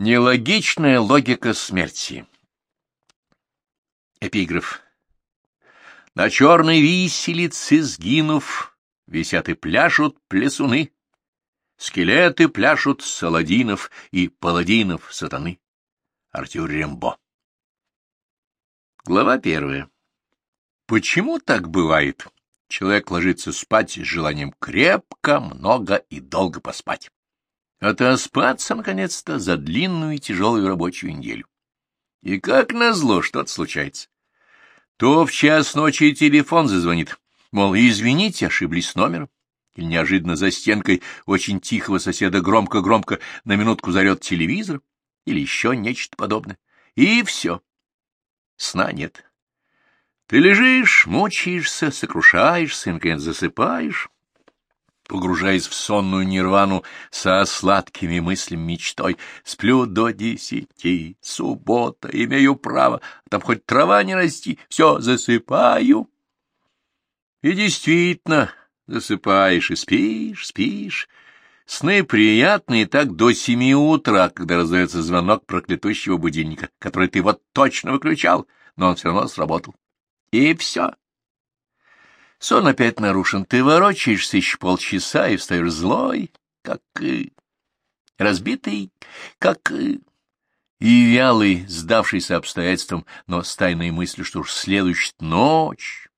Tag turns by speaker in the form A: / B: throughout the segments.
A: Нелогичная логика смерти. Эпиграф. На черной виселице сгинув, висят и пляшут плясуны. Скелеты пляшут саладинов и паладинов сатаны. Артюр Рембо. Глава первая. Почему так бывает? Человек ложится спать с желанием крепко, много и долго поспать отоспаться, наконец-то, за длинную и тяжелую рабочую неделю. И как назло что-то случается. То в час ночи телефон зазвонит, мол, извините, ошиблись номером. Или неожиданно за стенкой очень тихого соседа громко-громко на минутку зарет телевизор, или еще нечто подобное. И все. Сна нет. Ты лежишь, мучаешься, сокрушаешься наконец, засыпаешь погружаясь в сонную нирвану со сладкими мыслями мечтой. Сплю до десяти, суббота, имею право, там хоть трава не расти, все, засыпаю. И действительно, засыпаешь и спишь, спишь. Сны приятные так до семи утра, когда раздается звонок проклятущего будильника, который ты вот точно выключал, но он все равно сработал. И все. Сон опять нарушен. Ты ворочаешься еще полчаса и встаешь злой, как... Э, разбитый, как... Э, и вялый, сдавшийся обстоятельствам, но с тайной мыслью, что уж следующая ночь...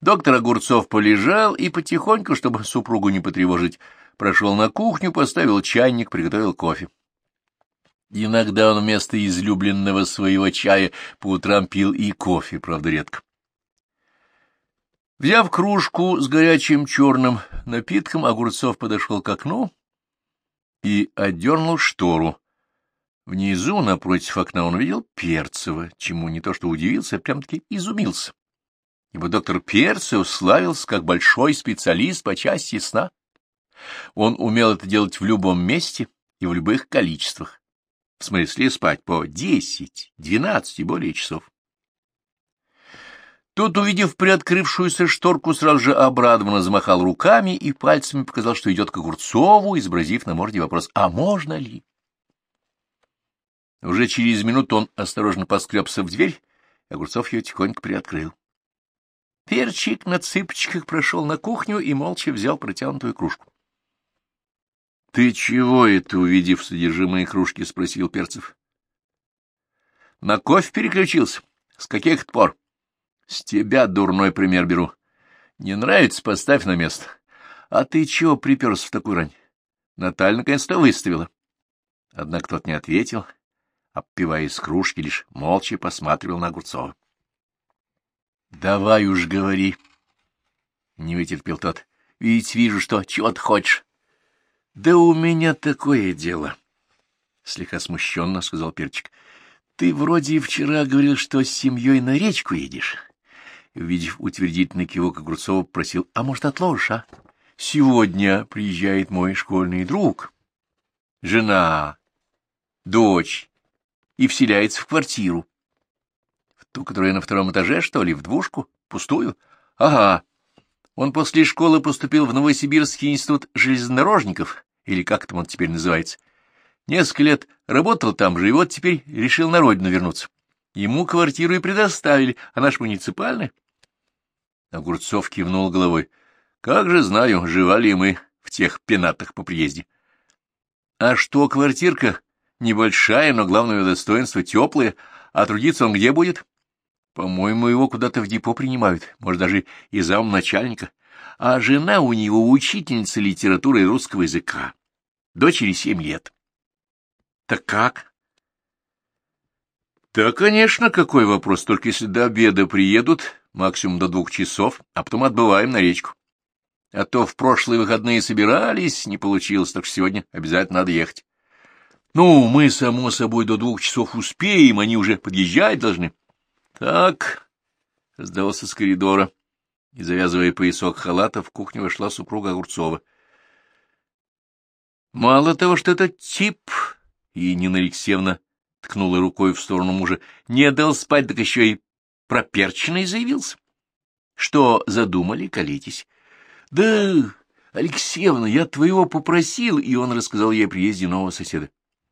A: Доктор Огурцов полежал и потихоньку, чтобы супругу не потревожить, прошел на кухню, поставил чайник, приготовил кофе. Иногда он вместо излюбленного своего чая по утрам пил и кофе, правда, редко. Взяв кружку с горячим черным напитком, Огурцов подошел к окну и отдернул штору. Внизу, напротив окна, он увидел Перцева, чему не то что удивился, а прям-таки изумился. Ибо доктор Перцев славился как большой специалист по части сна. Он умел это делать в любом месте и в любых количествах. В смысле спать по десять, двенадцать и более часов. Тот, увидев приоткрывшуюся шторку, сразу же обрадованно замахал руками и пальцами показал, что идет к Огурцову, изобразив на морде вопрос «А можно ли?». Уже через минуту он осторожно поскребся в дверь, и Огурцов ее тихонько приоткрыл. Перчик на цыпочках прошел на кухню и молча взял протянутую кружку. — Ты чего это, увидев содержимое кружки? — спросил Перцев. — На кофе переключился. С каких пор? С тебя дурной пример беру. Не нравится, поставь на место. А ты чего приперся в такую рань? Наталья наконец-то выставила. Однако тот не ответил, обпивая из кружки, лишь молча посматривал на Огурцова. — Давай уж говори, — не вытерпел тот. — Ведь вижу, что чего ты хочешь. — Да у меня такое дело, — слегка смущенно сказал Перчик. — Ты вроде вчера говорил, что с семьей на речку едешь увидев утвердительный кивок Огурцова, просил, — А может, отложишь, а? Сегодня приезжает мой школьный друг, жена, дочь, и вселяется в квартиру. В ту, которая на втором этаже, что ли, в двушку, пустую? Ага. Он после школы поступил в Новосибирский институт железнодорожников, или как там он теперь называется. Несколько лет работал там же, и вот теперь решил на родину вернуться. Ему квартиру и предоставили, она ж муниципальная. Огурцов кивнул головой. Как же знаю, живали мы в тех пенатах по приезде. А что, квартирка небольшая, но главное достоинство теплое, а трудиться он где будет? По-моему, его куда-то в депо принимают, может, даже и зам начальника. А жена у него учительница литературы и русского языка. Дочери семь лет. Так как? Да, конечно, какой вопрос, только если до обеда приедут, максимум до двух часов, а потом отбываем на речку. А то в прошлые выходные собирались, не получилось, так что сегодня обязательно надо ехать. Ну, мы, само собой, до двух часов успеем, они уже подъезжать должны. Так, — раздался с коридора, и, завязывая поясок халата, в кухню вошла супруга Огурцова. Мало того, что этот тип, и Нина Алексеевна — ткнула рукой в сторону мужа. — Не дал спать, так еще и проперченный заявился. — Что задумали, колитесь? — Да, Алексеевна, я твоего попросил, и он рассказал ей о приезде нового соседа.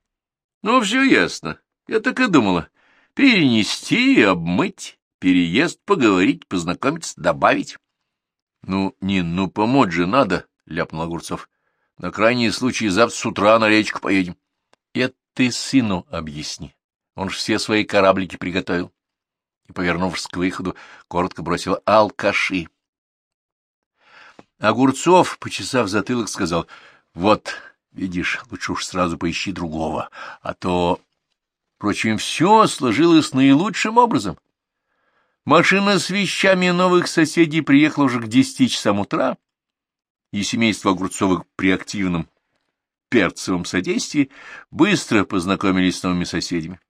A: — Ну, все ясно. Я так и думала. Перенести, обмыть, переезд, поговорить, познакомиться, добавить. — Ну, Нин, ну помочь же надо, — ляпнул Огурцов. — На крайний случай завтра с утра на речку поедем. — Это ты сыну объясни. Он ж все свои кораблики приготовил. И, повернувшись к выходу, коротко бросил «Алкаши». Огурцов, почесав затылок, сказал, «Вот, видишь, лучше уж сразу поищи другого, а то...» Впрочем, все сложилось наилучшим образом. Машина с вещами новых соседей приехала уже к десяти часам утра, и семейство Огурцовых при активном перцевом содействии быстро познакомились с новыми соседями.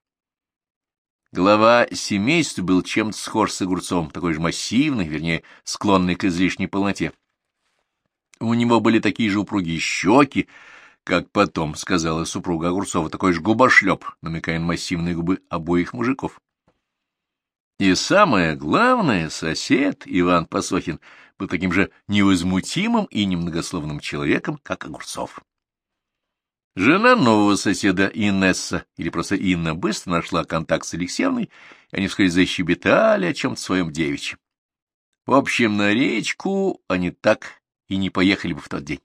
A: Глава семейства был чем-то схож с Огурцом, такой же массивный, вернее, склонный к излишней полноте. У него были такие же упругие щеки, как потом сказала супруга Огурцова, такой же губошлеп, намекая на массивные губы обоих мужиков. И самое главное, сосед Иван Посохин был таким же невозмутимым и немногословным человеком, как Огурцов. Жена нового соседа Инесса, или просто Инна, быстро нашла контакт с Алексеевной, и они вскоре защебетали о чем-то своем девичьем. В общем, на речку они так и не поехали бы в тот день.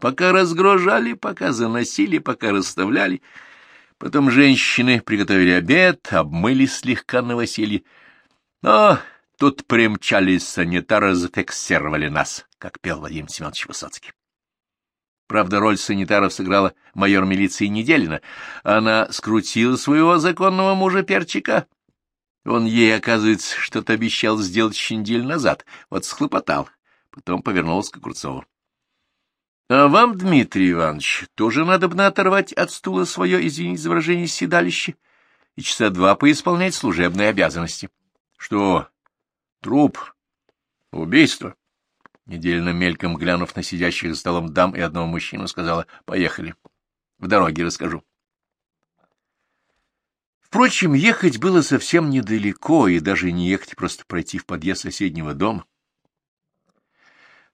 A: Пока разгружали, пока заносили, пока расставляли. Потом женщины приготовили обед, обмыли слегка новоселье. Но тут примчались санитары, зафиксировали нас, как пел Владимир Семенович Высоцкий. Правда, роль санитаров сыграла майор милиции Неделина. Она скрутила своего законного мужа Перчика. Он ей, оказывается, что-то обещал сделать еще неделю назад. Вот схлопотал. Потом повернулся к Огурцову. — А вам, Дмитрий Иванович, тоже надо бы оторвать от стула свое, извините за выражение, седалище и часа два поисполнять служебные обязанности. — Что? Труп? Убийство? Недельно мельком глянув на сидящих за столом дам и одного мужчину, сказала «Поехали. В дороге расскажу». Впрочем, ехать было совсем недалеко, и даже не ехать, просто пройти в подъезд соседнего дома.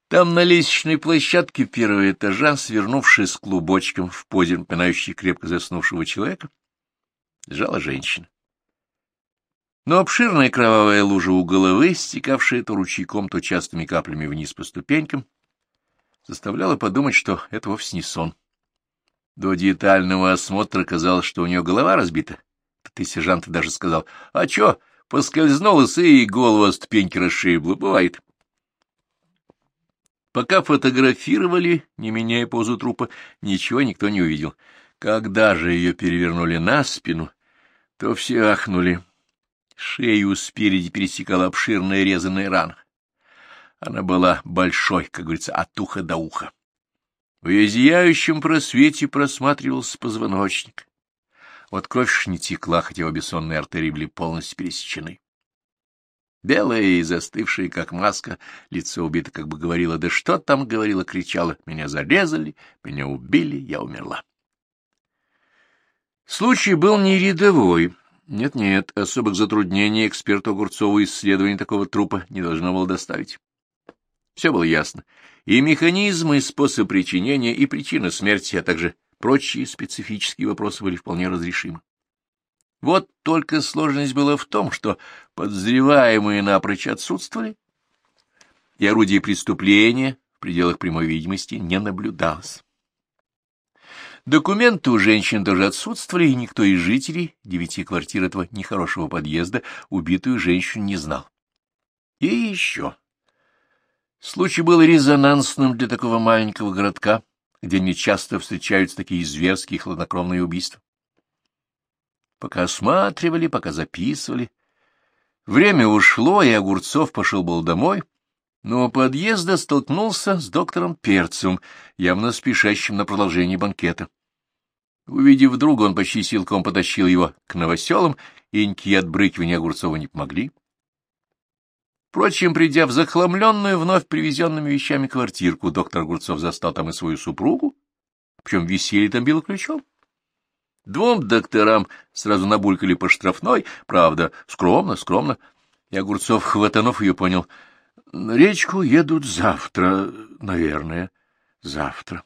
A: Там на лестничной площадке первого этажа, свернувшись клубочком в позе, напоминающей крепко заснувшего человека, лежала женщина. Но обширная кровавая лужа у головы, стекавшая то ручейком, то частыми каплями вниз по ступенькам, заставляла подумать, что это вовсе не сон. До детального осмотра казалось, что у нее голова разбита. Ты, сержант, даже сказал, а чё, поскользнулась и голову ступеньки расшибла, бывает. Пока фотографировали, не меняя позу трупа, ничего никто не увидел. Когда же ее перевернули на спину, то все ахнули. Шею спереди пересекала обширная резаная рана. Она была большой, как говорится, от уха до уха. В ее зияющем просвете просматривался позвоночник. Вот кровь не текла, хотя обе сонные артерии были полностью пересечены. Белое и застывшее, как маска, лицо убито как бы говорило, да что там говорило, кричало, меня зарезали, меня убили, я умерла. Случай был не рядовой. Нет-нет, особых затруднений эксперту Огурцову исследование такого трупа не должно было доставить. Все было ясно. И механизм, и способ причинения, и причина смерти, а также прочие специфические вопросы были вполне разрешимы. Вот только сложность была в том, что подозреваемые напрочь отсутствовали, и орудие преступления в пределах прямой видимости не наблюдалось. Документы у женщин тоже отсутствовали, и никто из жителей девяти квартир этого нехорошего подъезда убитую женщину не знал. И еще. Случай был резонансным для такого маленького городка, где нечасто встречаются такие зверские хладнокровные убийства. Пока осматривали, пока записывали. Время ушло, и Огурцов пошел был домой, но у подъезда столкнулся с доктором Перцем, явно спешащим на продолжение банкета. Увидев друга, он почти силком потащил его к новоселам, и никакие отбрыкивания Огурцова не помогли. Впрочем, придя в захламленную, вновь привезенными вещами квартирку, доктор Огурцов застал там и свою супругу, причем веселье там било ключом. Двум докторам сразу набулькали по штрафной, правда, скромно, скромно. И Огурцов, хватанув ее, понял. Речку едут завтра, наверное, завтра.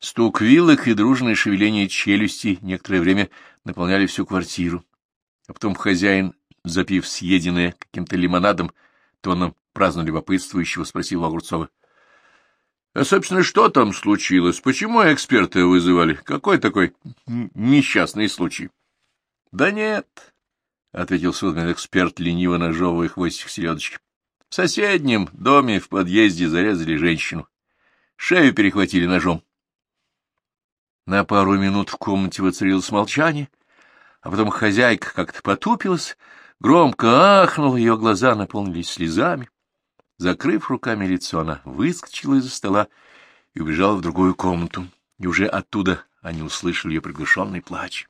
A: Стук вилок и дружное шевеление челюстей некоторое время наполняли всю квартиру. А потом хозяин, запив съеденное каким-то лимонадом, тоном праздно любопытствующего, спросил Огурцова. — А, собственно, что там случилось? Почему эксперты вызывали? Какой такой несчастный случай? — Да нет, — ответил судмедэксперт, лениво нажевывая хвостик селедочки. — В соседнем доме в подъезде зарезали женщину. Шею перехватили ножом. На пару минут в комнате воцарилось молчание, а потом хозяйка как-то потупилась, громко ахнула, ее глаза наполнились слезами. Закрыв руками лицо, она выскочила из-за стола и убежала в другую комнату, и уже оттуда они услышали ее приглушенный плач.